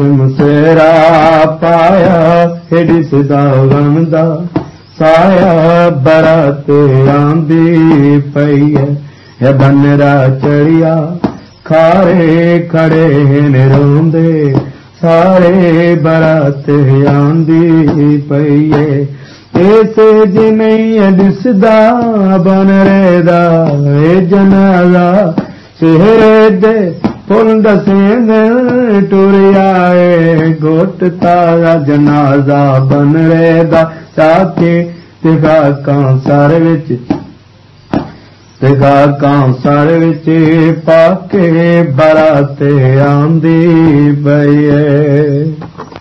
مسیرا پایا ہڈی سدا دا سایا برات آندی پئی ہے بنرا چڑیا کھارے کھڑے روندے سارے برات آندی پئی ہے ایسے جی نہیں دسدا بن رے دا اے جنازہ چہرے دے پل دسیں ٹوریا گوت تارا جنازہ بن رہے دا چاچے تگا کان سار وچ تگا وچ پاکے برات آندی بئی